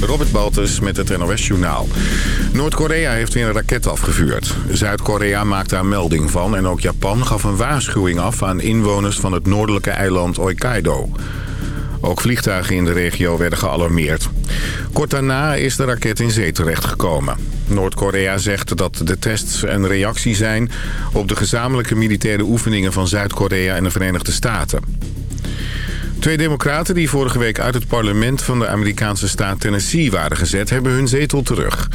Robert Baltus met het NOS Journaal. Noord-Korea heeft weer een raket afgevuurd. Zuid-Korea maakt daar melding van en ook Japan gaf een waarschuwing af... aan inwoners van het noordelijke eiland Oikaido. Ook vliegtuigen in de regio werden gealarmeerd. Kort daarna is de raket in zee terechtgekomen. Noord-Korea zegt dat de tests een reactie zijn... op de gezamenlijke militaire oefeningen van Zuid-Korea en de Verenigde Staten. Twee democraten die vorige week uit het parlement van de Amerikaanse staat Tennessee waren gezet... hebben hun zetel terug.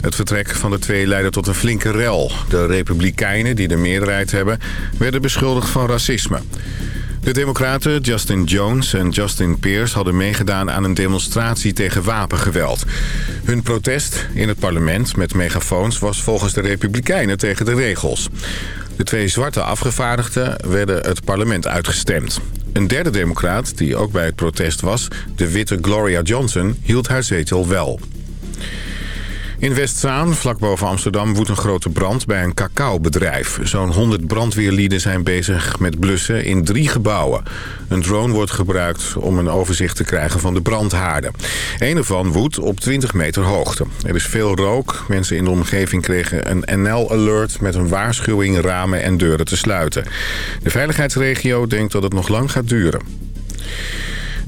Het vertrek van de twee leidde tot een flinke rel. De republikeinen, die de meerderheid hebben, werden beschuldigd van racisme. De democraten Justin Jones en Justin Pierce hadden meegedaan aan een demonstratie tegen wapengeweld. Hun protest in het parlement met megafoons was volgens de republikeinen tegen de regels. De twee zwarte afgevaardigden werden het parlement uitgestemd. Een derde democraat, die ook bij het protest was, de witte Gloria Johnson, hield haar zetel wel. In Westzaan, vlak boven Amsterdam, woedt een grote brand bij een cacaobedrijf. Zo'n 100 brandweerlieden zijn bezig met blussen in drie gebouwen. Een drone wordt gebruikt om een overzicht te krijgen van de brandhaarden. Een ervan woedt op 20 meter hoogte. Er is veel rook. Mensen in de omgeving kregen een NL-alert met een waarschuwing ramen en deuren te sluiten. De veiligheidsregio denkt dat het nog lang gaat duren.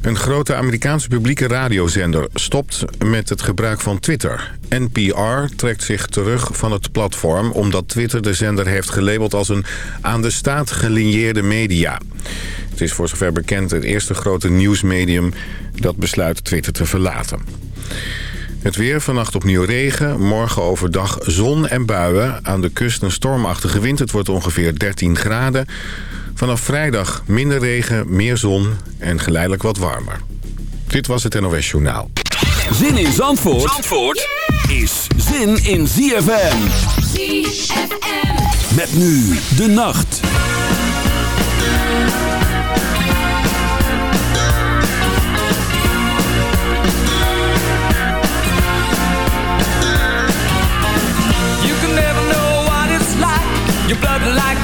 Een grote Amerikaanse publieke radiozender stopt met het gebruik van Twitter. NPR trekt zich terug van het platform omdat Twitter de zender heeft gelabeld als een aan de staat gelineerde media. Het is voor zover bekend het eerste grote nieuwsmedium dat besluit Twitter te verlaten. Het weer, vannacht opnieuw regen, morgen overdag zon en buien. Aan de kust een stormachtige wind, het wordt ongeveer 13 graden. Vanaf vrijdag minder regen, meer zon en geleidelijk wat warmer. Dit was het NOS Journaal. Zin in Zandvoort, Zandvoort is zin in ZFM. Met nu de nacht. You can never know what blood like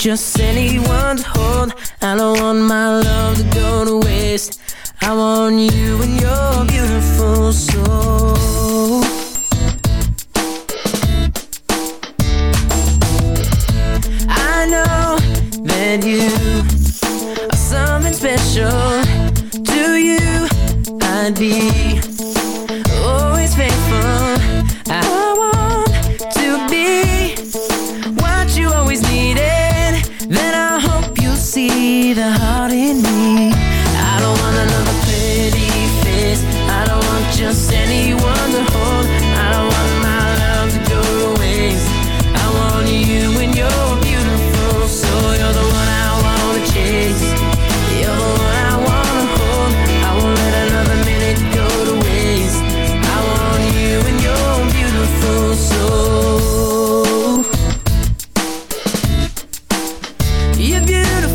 just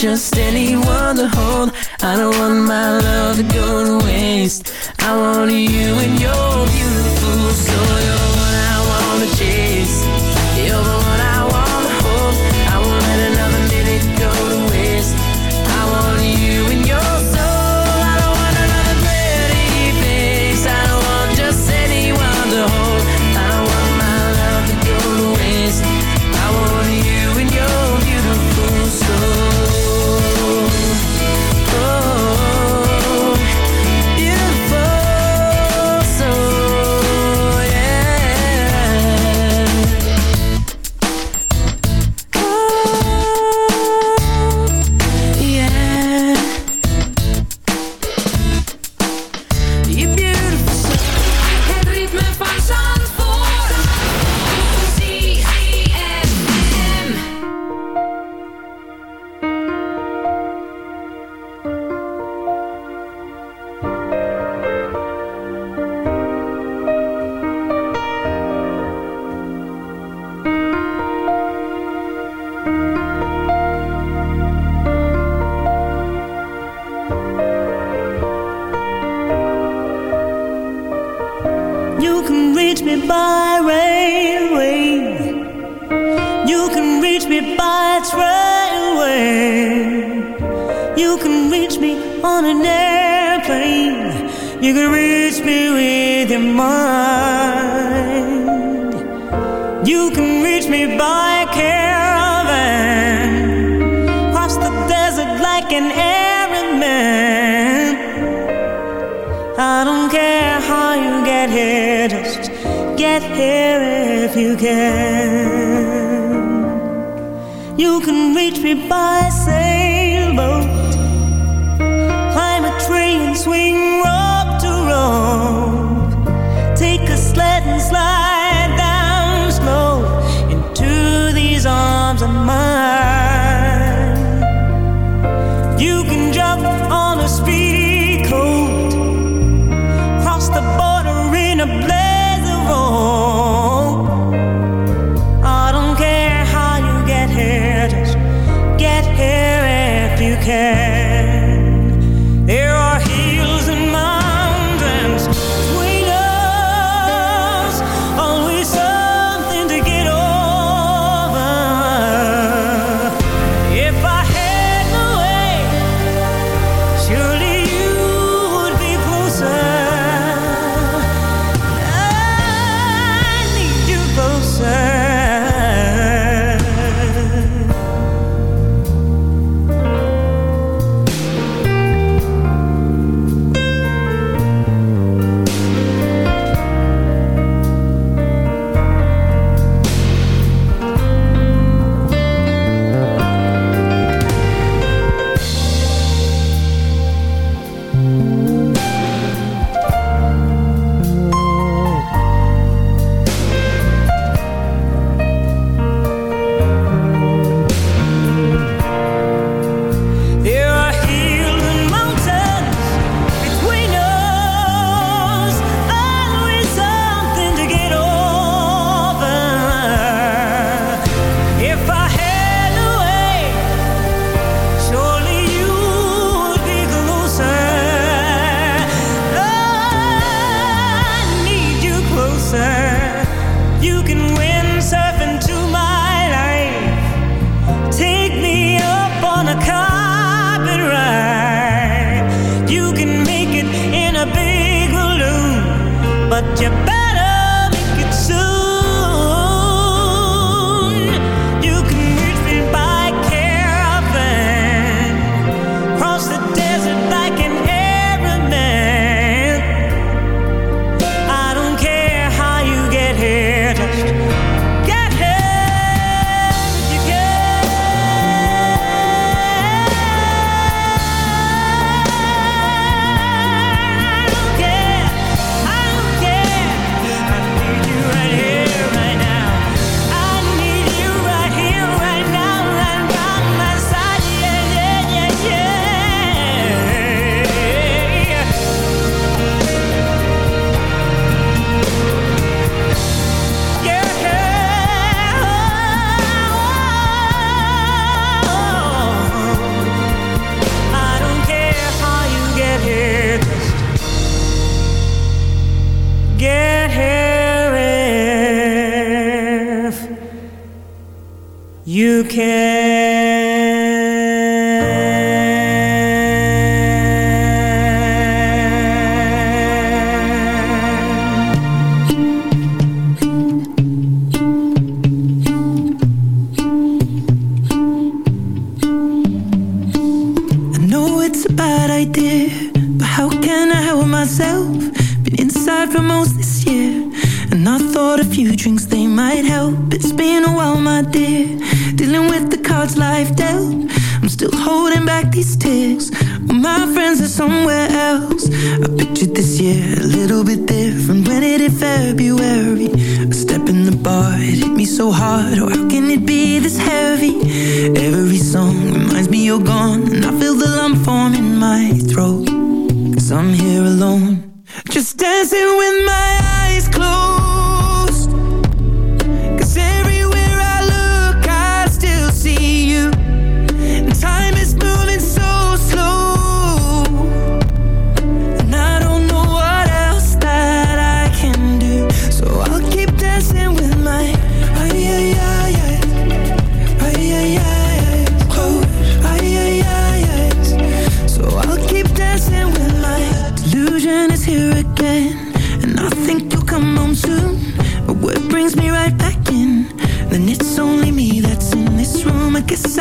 just anyone to hold I don't want my love to go to waste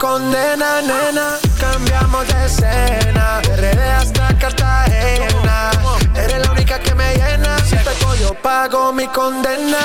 condena, nena. Cambiamos de escena, de RD hasta Cartagena. Eres la única que me llena. Si te cojo, pago mi condena.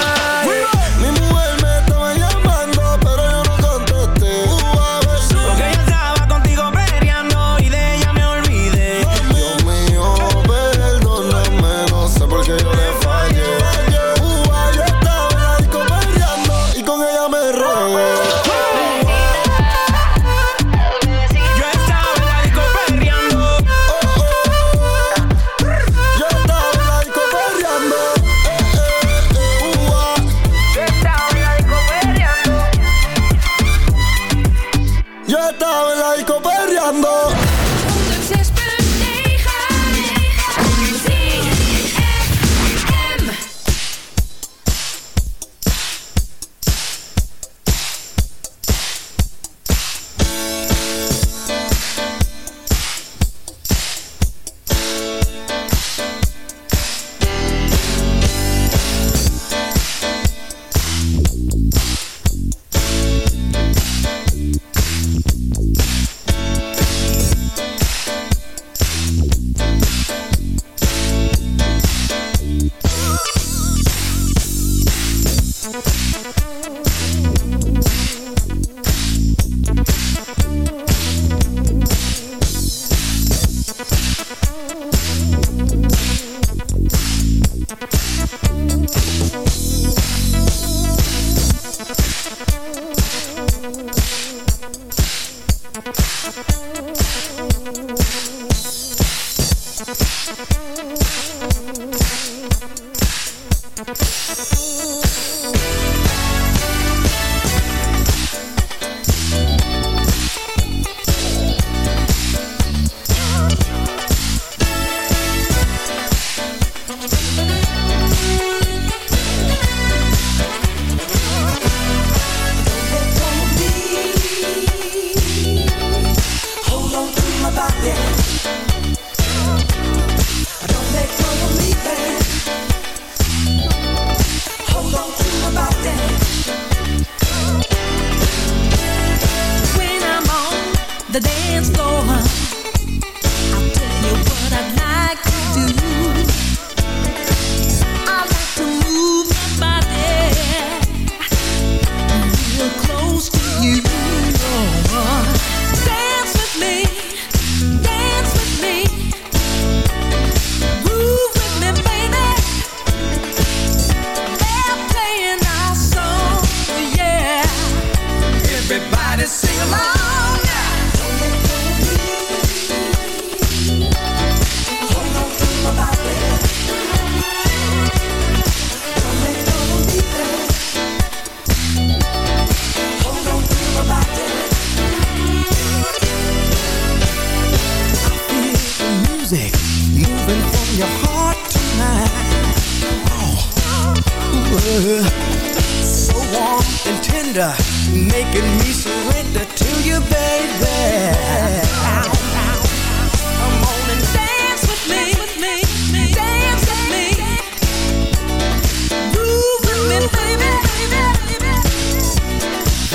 Thank you.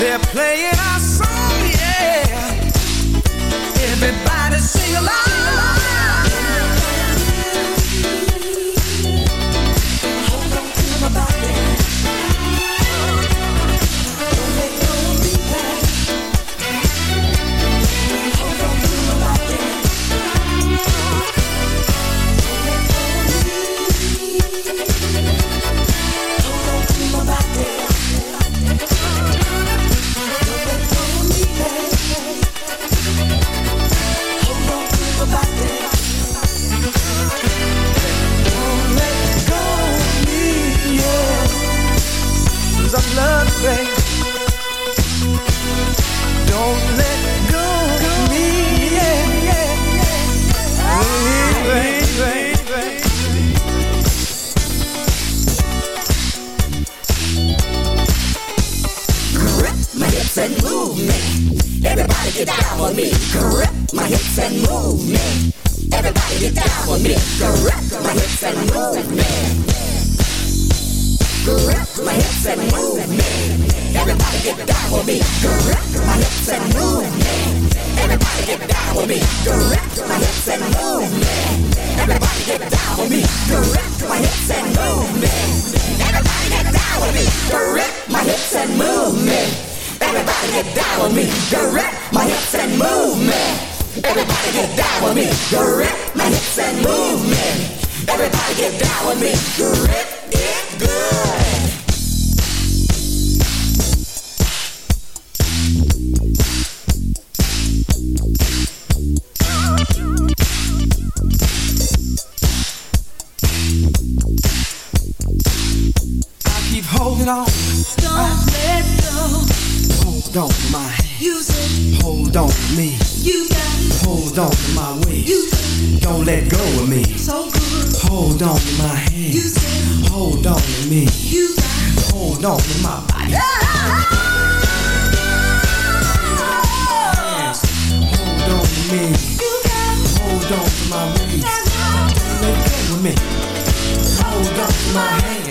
They're playing our song Don't I, let go. Hold on to my hand. Hold on to me. You got Hold on to my waist. Don't let go of me. So good. Hold on to my hand. Hold on to me. You got Hold on to my body. Hold on to me. You got Hold on to my waist. let go of me. Hold on to my hand.